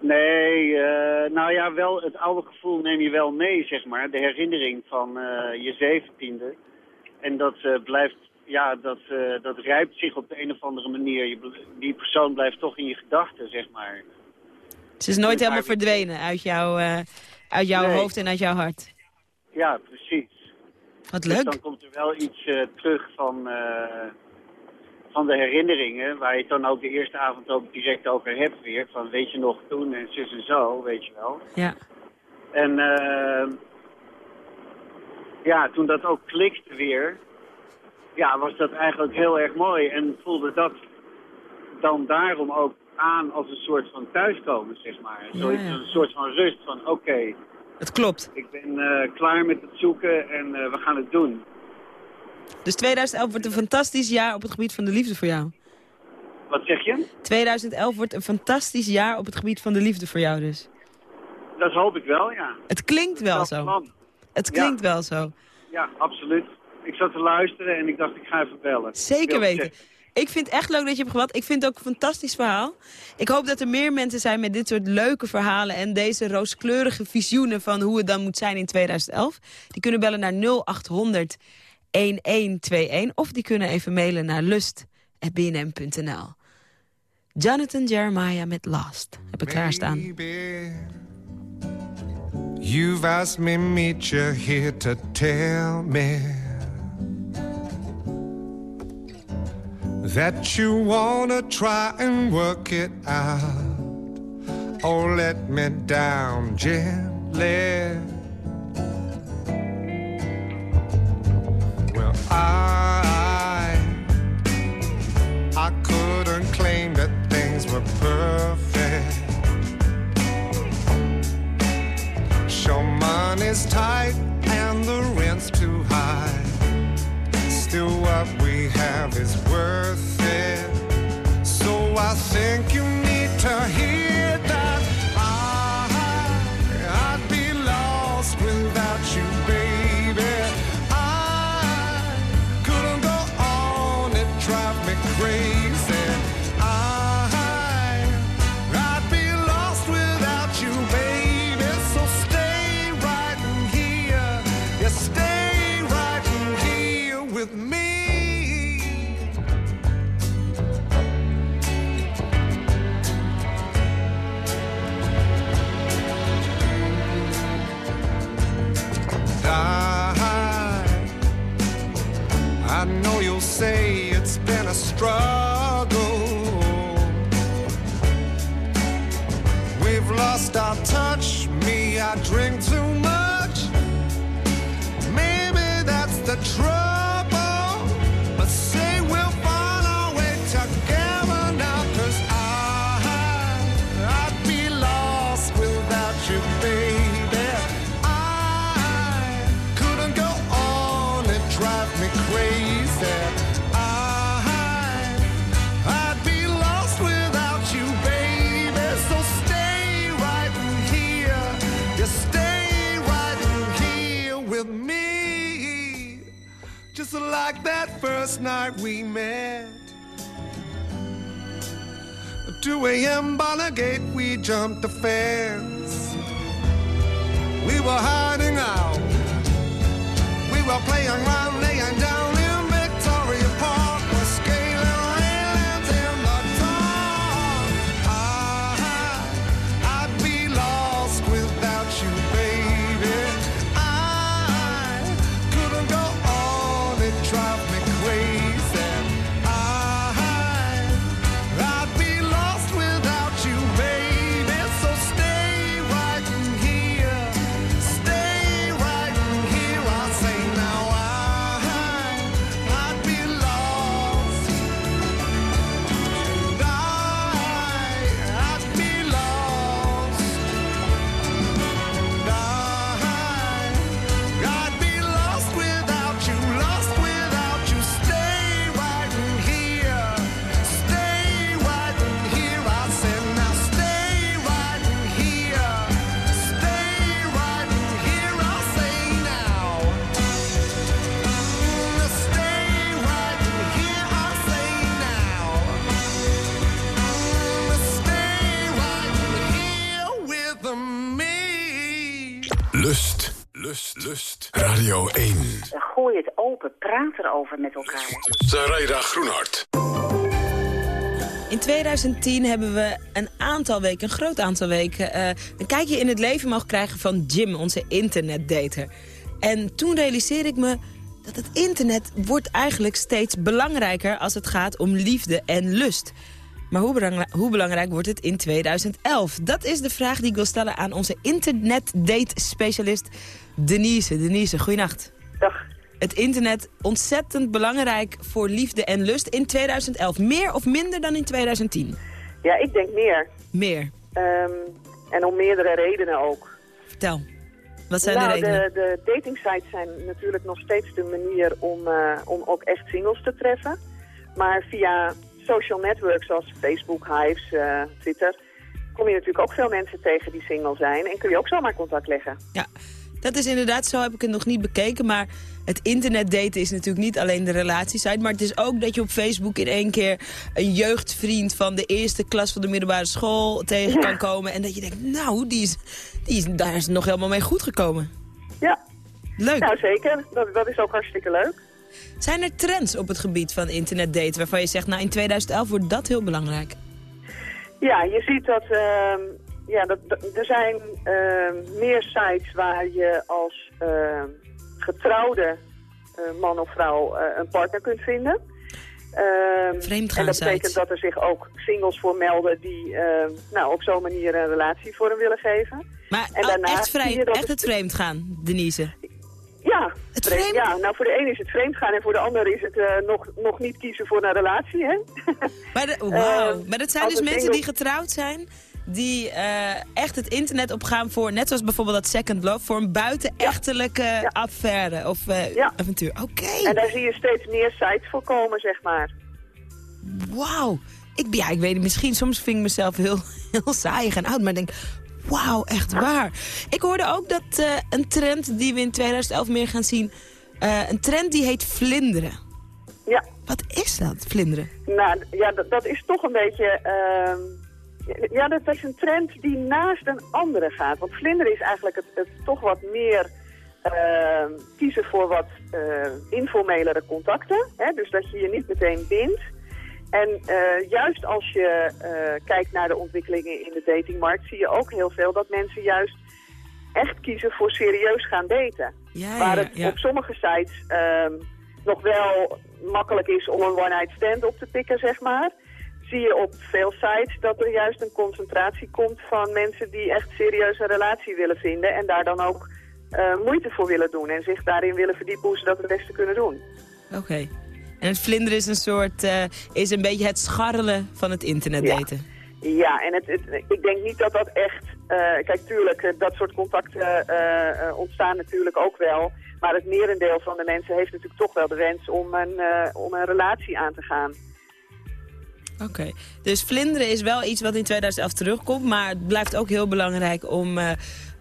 Nee, eh, nou ja, wel het oude gevoel neem je wel mee, zeg maar. De herinnering van eh, je zeventiende. En dat eh, blijft, ja, dat, eh, dat rijpt zich op de een of andere manier. Je, die persoon blijft toch in je gedachten, zeg maar. Ze is nooit helemaal verdwenen uit, jouw eh, uit jouw Nee. hoofd en uit jouw hart. Ja, precies. Wat Dus leuk. dan komt er wel iets eh, terug van, van de herinneringen, waar je het dan ook de eerste avond ook direct over hebt weer. Van weet je nog toen en zus en zo, weet je wel. Ja. En ja, toen dat ook klikte weer, ja, was dat eigenlijk heel erg mooi. En voelde dat dan daarom ook aan als een soort van thuiskomen, zeg maar. Zoiets, ja. Een soort van rust van, oké, Het klopt. ik ben eh, klaar met het zoeken en eh, we gaan het doen. Dus 2011 wordt een fantastisch jaar op het gebied van de liefde voor jou. Wat zeg je? 2011 wordt een fantastisch jaar op het gebied van de liefde voor jou dus. Dat hoop ik wel, ja. Het klinkt wel zo. plan. Het klinkt wel zo. Ja, absoluut. Ik zat te luisteren en ik dacht, ik ga even bellen. Zeker weten. Ik vind het echt leuk dat je hebt gebeld. Ik vind het ook een fantastisch verhaal. Ik hoop dat er meer mensen zijn met dit soort leuke verhalen... en deze rooskleurige visioenen van hoe het dan moet zijn in 2011. Die kunnen bellen naar 0800 1121 of die kunnen even mailen naar lust.bnm.nl. Jonathan Jeremiah met Last. Heb ik klaarstaan. You've asked me meet you here to tell me that you wanna try and work it out. Oh, let me down gently. Well, I I couldn't claim that things were perfect. Sure, money's tight have is worth it. So I think you need to hear drive me crazy. I, I'd be lost without you, baby. So stay right here. You stay right here with me. Just like that first night we met. 2 a.m. Gate, we jumped the fence. We were hiding out. We were playing around, down Radio 1. Gooi het open, praat erover met elkaar. Zaraida Groenhart. In 2010 hebben we een aantal weken, een groot aantal weken... eh, een kijkje in het leven mogen krijgen van Jim, onze internetdater. En toen realiseerde ik me dat het internet wordt eigenlijk steeds belangrijker... als het gaat om liefde en lust. Maar hoe, belangri- hoe belangrijk wordt het in 2011? Dat is de vraag die ik wil stellen aan onze internetdate-specialist Denise. Denise, goeienacht. Dag. Het internet ontzettend belangrijk voor liefde en lust in 2011. Meer of minder dan in 2010? Ja, ik denk meer. Meer. Ehm, en om meerdere redenen ook. Vertel. Wat zijn nou, de redenen? De, de datingsites zijn natuurlijk nog steeds de manier om, eh, om ook echt singles te treffen. Maar via social networks zoals Facebook, Hives, eh, Twitter... kom je natuurlijk ook veel mensen tegen die single zijn. En kun je ook zomaar contact leggen. Ja, dat is inderdaad, zo heb ik het nog niet bekeken. Maar het internet daten is natuurlijk niet alleen de relatiesite. Maar het is ook dat je op Facebook in één keer een jeugdvriend van de eerste klas van de middelbare school tegen kan komen. En dat je denkt, nou, die is, die is, daar is nog helemaal mee goed gekomen. Ja. Leuk. Nou, zeker. Dat, dat is ook hartstikke leuk. Zijn er trends op het gebied van internet daten waarvan je zegt, nou in 2011 wordt dat heel belangrijk? Ja, je ziet dat, ehm, ja, dat, er zijn ehm, meer sites waar je als ehm, getrouwde eh, man of vrouw eh, een partner kunt vinden. Ehm, en dat betekent dat er zich ook singles voor melden die nou, op zo'n manier een relatie voor hem willen geven. Maar En oh, echt, echt het vreemd gaan, Denise. Ja, vreemd- ja, nou voor de een is het vreemd gaan en voor de ander is het eh, nog, nog niet kiezen voor een relatie, hè? Maar, de. Eh, maar dat zijn dus mensen die getrouwd zijn... die eh, echt het internet opgaan voor, net zoals bijvoorbeeld dat Second Love... voor een buitenechtelijke affaire of eh, avontuur. Oké. En daar zie je steeds meer sites voor komen, zeg maar. Wauw. Ik, ja, ik weet het, misschien soms vind ik mezelf heel, heel saaiig en oud, maar ik denk... Wauw, echt waar. Ik hoorde ook dat eh, een trend die we in 2011 meer gaan zien... een trend die heet vlinderen. Ja. Wat is dat, vlinderen? Nou, ja, dat, dat is toch een beetje... ja, dat is een trend die naast een andere gaat. Want vlinderen is eigenlijk het, het toch wat meer ehm, kiezen voor wat eh, informelere contacten. Hè? Dus dat je je niet meteen bindt. En eh, juist als je eh, kijkt naar de ontwikkelingen in de datingmarkt... zie je ook heel veel dat mensen juist echt kiezen voor serieus gaan daten. Ja, Waar het ja. op sommige sites ehm, nog wel makkelijk is om een one-night stand op te pikken, zeg maar, zie je op veel sites dat er juist een concentratie komt van mensen die echt serieus een relatie willen vinden en daar dan ook eh, moeite voor willen doen en zich daarin willen verdiepen hoe ze dat het beste kunnen doen. Oké. En het vlinderen is een soort, eh, is een beetje het scharrelen van het internetdaten. Ja, en het, het- ik denk niet dat dat echt... eh, kijk, tuurlijk, dat soort contacten ontstaan natuurlijk ook wel. Maar het merendeel van de mensen heeft natuurlijk toch wel de wens om een, om een relatie aan te gaan. Oké, dus vlinderen is wel iets wat in 2011 terugkomt, maar het blijft ook heel belangrijk om... eh,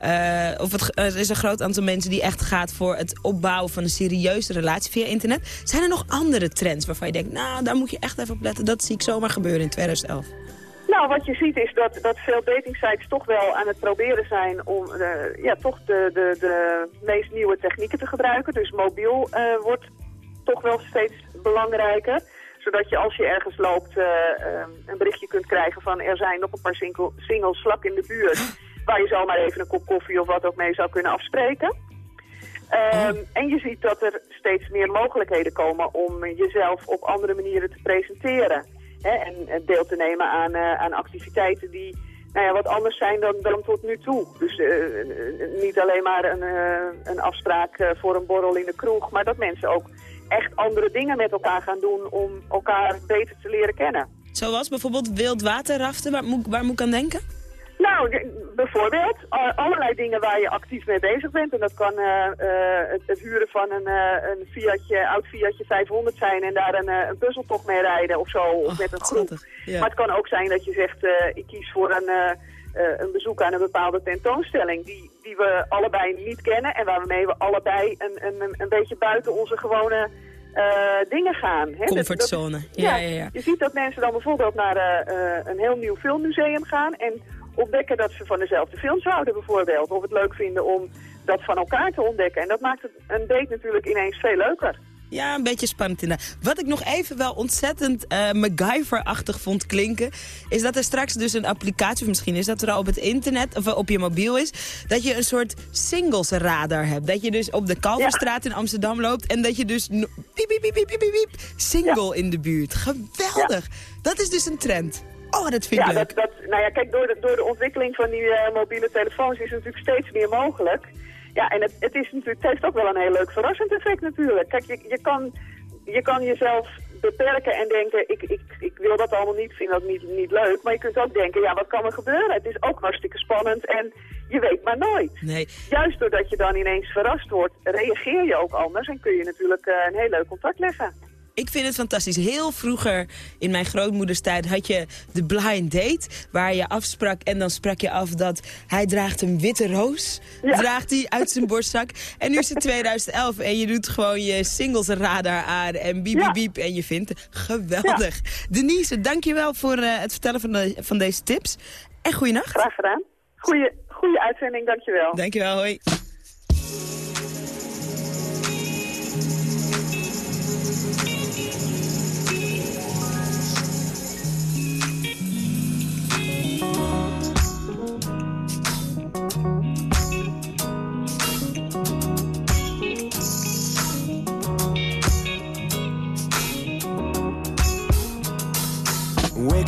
eh, of het, er is een groot aantal mensen die echt gaat voor het opbouwen van een serieuze relatie via internet. Zijn er nog andere trends waarvan je denkt, nou, daar moet je echt even op letten. Dat zie ik zomaar gebeuren in 2011. Nou, wat je ziet is dat, dat veel datingsites toch wel aan het proberen zijn om eh, ja, toch de, de, de meest nieuwe technieken te gebruiken. Dus mobiel wordt toch wel steeds belangrijker. Zodat je als je ergens loopt eh, eh, een berichtje kunt krijgen van er zijn nog een paar single, singles vlak in de buurt. Waar je zomaar even een kop koffie of wat ook mee zou kunnen afspreken. Ehm, En je ziet dat er steeds meer mogelijkheden komen om jezelf op andere manieren te presenteren. Hè, en deel te nemen aan, eh, aan activiteiten die nou ja, wat anders zijn dan, dan tot nu toe. Dus niet alleen maar een, een afspraak voor een borrel in de kroeg, maar dat mensen ook echt andere dingen met elkaar gaan doen om elkaar beter te leren kennen. Zoals bijvoorbeeld wildwaterraften, waar moet, waar moet ik aan denken? Nou, bijvoorbeeld allerlei dingen waar je actief mee bezig bent. En dat kan eh, eh, het, het huren van een, eh, een Fiatje, oud Fiatje 500 zijn en daar een, een puzzeltocht mee rijden of zo, of met een groep. Ja. Maar het kan ook zijn dat je zegt, ik kies voor een, een bezoek aan een bepaalde tentoonstelling die, die we allebei niet kennen en waarmee we allebei een, een, een, beetje buiten onze gewone eh, dingen gaan. Hè? Dat- dat- Comfortzone. Ja, ja, ja. Je ziet dat mensen dan bijvoorbeeld naar eh, eh, een heel nieuw filmmuseum gaan en ontdekken dat ze van dezelfde films houden bijvoorbeeld. Of het leuk vinden om dat van elkaar te ontdekken. En dat maakt het een date natuurlijk ineens veel leuker. Ja, een beetje spannend inderdaad. Wat ik nog even wel ontzettend eh MacGyver-achtig vond klinken... is dat er straks dus een applicatie, of misschien is dat er al op het internet... of op je mobiel is, dat je een soort singles-radar hebt. Dat je dus op de Kalverstraat in Amsterdam loopt... en dat je dus piep, piep, piep, piep, piep, piep, single in de buurt. Geweldig. Dat is dus een trend. Oh, dat vind ik ja, leuk. dat, dat, nou ja, kijk, door de, door de ontwikkeling van die eh, mobiele telefoons is er natuurlijk steeds meer mogelijk. Ja, en het, het, is natuurlijk, het heeft ook wel een heel leuk verrassend effect natuurlijk. Kijk, je, je, kan, je kan jezelf beperken en denken, ik, ik, ik wil dat allemaal niet, vind dat niet, niet leuk. Maar je kunt ook denken, ja, wat kan er gebeuren? Het is ook hartstikke spannend en je weet maar nooit. Nee. Juist doordat je dan ineens verrast wordt, reageer je ook anders en kun je natuurlijk eh, een heel leuk contact leggen. Ik vind het fantastisch. Heel vroeger, in mijn grootmoeders tijd, had je de blind date. Waar je afsprak en dan sprak je af dat hij draagt een witte roos. Draagt hij uit zijn borstzak. En nu is het 2011 en je doet gewoon je singles radar aan. En biep, biep, biep. En je vindt het geweldig. Denise, dankjewel voor eh, het vertellen van, de, van deze tips. En goeienacht. Graag gedaan. Goeie, goeie uitzending, dankjewel. Dankjewel, hoi.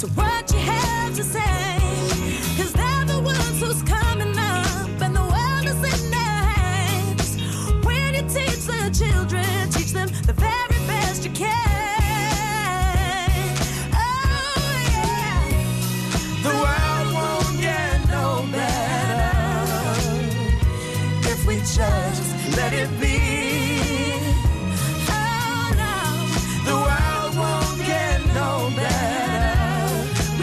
to what you have to say. Cause they're the ones who's coming up and the world is in their hands. When you teach the children,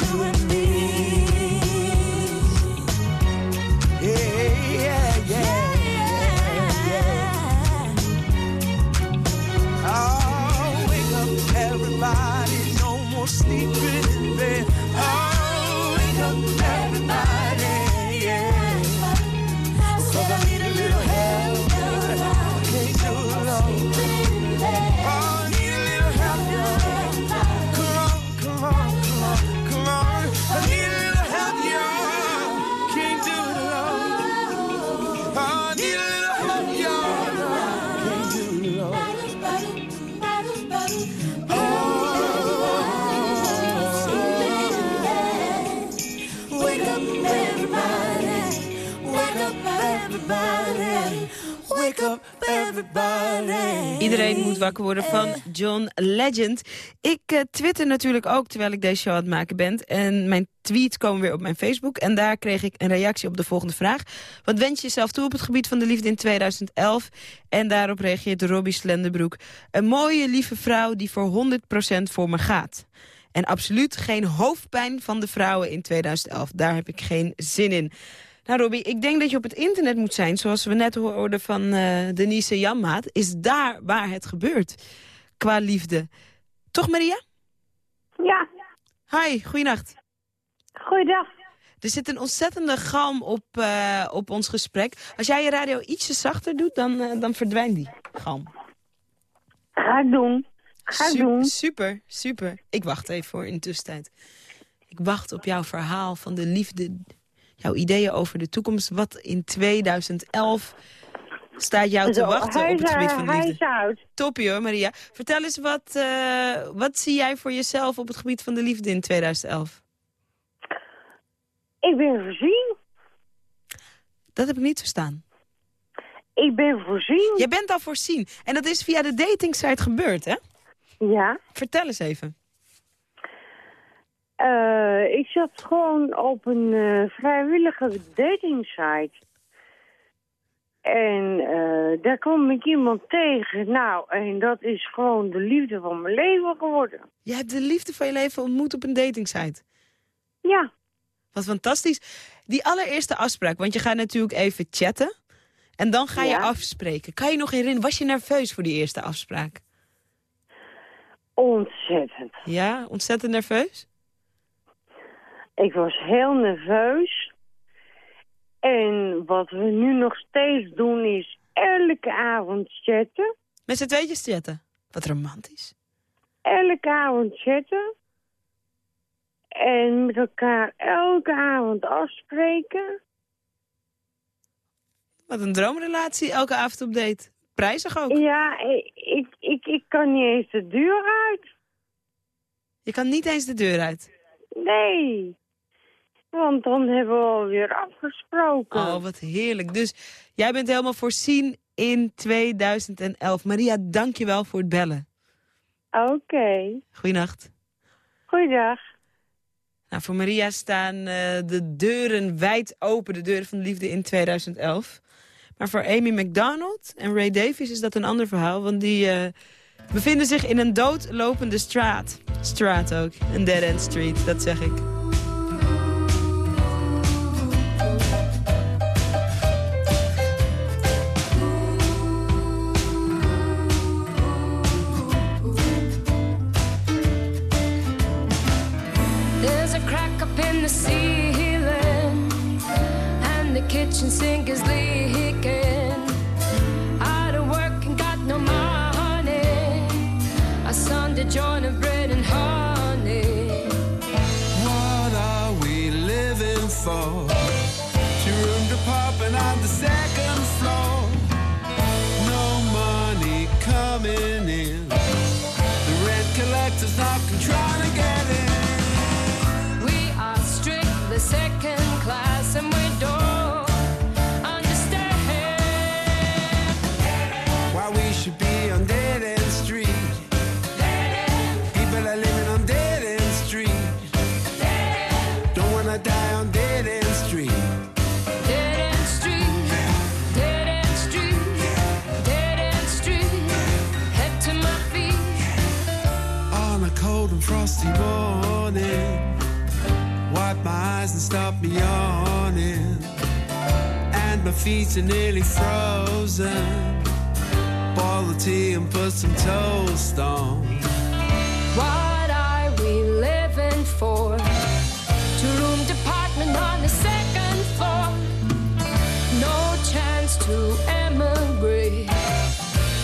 You and Iedereen moet wakker worden van John Legend. Ik eh, twitter natuurlijk ook terwijl ik deze show aan het maken ben. En mijn tweets komen weer op mijn Facebook. En daar kreeg ik een reactie op de volgende vraag. Wat wens je jezelf toe op het gebied van de liefde in 2011? En daarop reageert Robbie Slenderbroek. Een mooie, lieve vrouw die voor 100% voor me gaat. En absoluut geen hoofdpijn van de vrouwen in 2011. Daar heb ik geen zin in. Nou Robbie, ik denk dat je op het internet moet zijn... zoals we net hoorden van eh, Denise Janmaat. Is daar waar het gebeurt qua liefde. Toch Maria? Ja. Hi, goeienacht. Goeiedag. Er zit een ontzettende galm op, eh, op ons gesprek. Als jij je radio ietsje zachter doet, dan, eh, dan verdwijnt die galm. Ga ik doen. Ga Super, doen. Super, super. Ik wacht even voor in de tussentijd. Ik wacht op jouw verhaal van de liefde. Jouw ideeën over de toekomst. Wat in 2011 staat jou te wachten op het gebied van liefde. uit. Toppie hoor, Maria. Vertel eens, wat, eh, wat zie jij voor jezelf op het gebied van de liefde in 2011? Ik ben voorzien. Dat heb ik niet verstaan. Ik ben voorzien. Je bent al voorzien. En dat is via de datingsite gebeurd, hè? Ja. Vertel eens even. Eh, ik zat gewoon op een eh, vrijwillige datingsite. En eh, daar kwam ik iemand tegen. Nou, en dat is gewoon de liefde van mijn leven geworden. Je hebt de liefde van je leven ontmoet op een datingsite. Ja. Wat fantastisch. Die allereerste afspraak, want je gaat natuurlijk even chatten. En dan ga je Ja. afspreken. Kan je nog herinneren, was je nerveus voor die eerste afspraak? Ontzettend. Ja, ontzettend nerveus? Ik was heel nerveus. En wat we nu nog steeds doen is elke avond chatten. Met z'n tweetjes chatten? Wat romantisch. Elke avond chatten. En met elkaar elke avond afspreken. Wat een droomrelatie, elke avond op date. Prijzig ook. Ja, ik, ik, ik, ik kan niet eens de deur uit. Je kan niet eens de deur uit. Nee. Want dan hebben we alweer afgesproken. Oh, wat heerlijk. Dus jij bent helemaal voorzien in 2011. Maria, dank je wel voor het bellen. Oké. Goeienacht. Goeiedag. Nou, voor Maria staan eh, de deuren wijd open, de deuren van de liefde in 2011. Maar voor Amy McDonald en Ray Davies is dat een ander verhaal. Want die eh, bevinden zich in een doodlopende straat. Straat ook. Een dead-end street, dat zeg ik. Eyes and stop me yawning. And my feet are nearly frozen. Boil the tea and put some toast on. What are we living for? Two room department on the second floor. No chance to emigrate.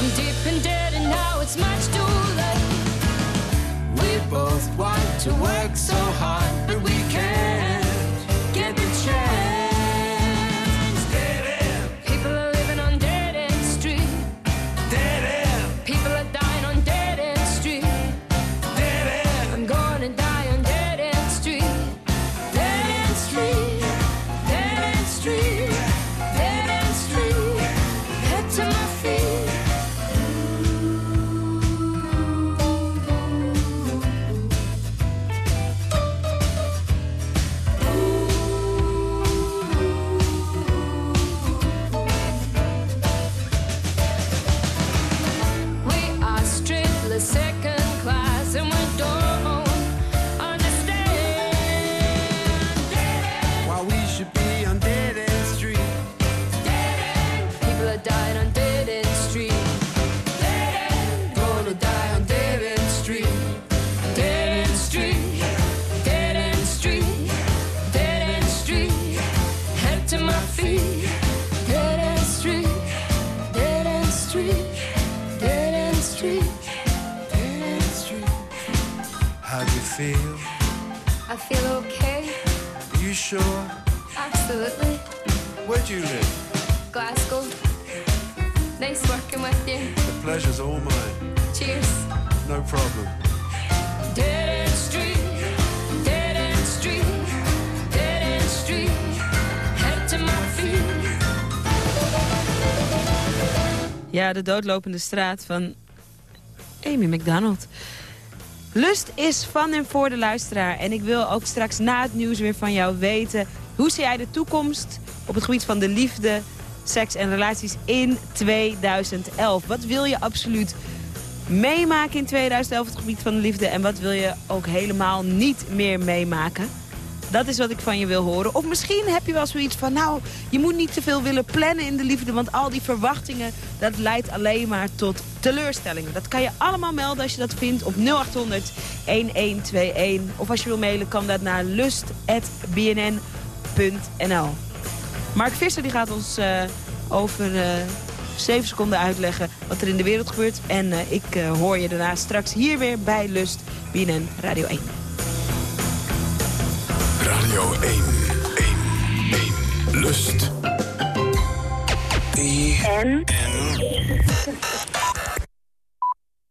I'm deep in debt and now it's much too late. We both want to work so hard, but we I feel okay. You sure? Absolutely. Where'd you live? Glasgow. Nice working with you. The pleasure's all mine. Cheers. No problem. Dead end street, dead end street, dead end street. Head to my feet. Ja, de doodlopende straat van Amy McDonald. Lust is van en voor de luisteraar. En ik wil ook straks na het nieuws weer van jou weten... hoe zie jij de toekomst op het gebied van de liefde, seks en relaties in 2011? Wat wil je absoluut meemaken in 2011 op het gebied van de liefde... en wat wil je ook helemaal niet meer meemaken? Dat is wat ik van je wil horen. Of misschien heb je wel zoiets van, nou, je moet niet te veel willen plannen in de liefde. Want al die verwachtingen, dat leidt alleen maar tot teleurstellingen. Dat kan je allemaal melden als je dat vindt op 0800 1121. Of als je wil mailen, kan dat naar lust.bnn.nl. Mark Visser die gaat ons eh, over eh 7 seconden uitleggen wat er in de wereld gebeurt. En eh, ik hoor je daarna straks hier weer bij Lust, BNN Radio 1. Radio 1. 1. 1. Lust. En?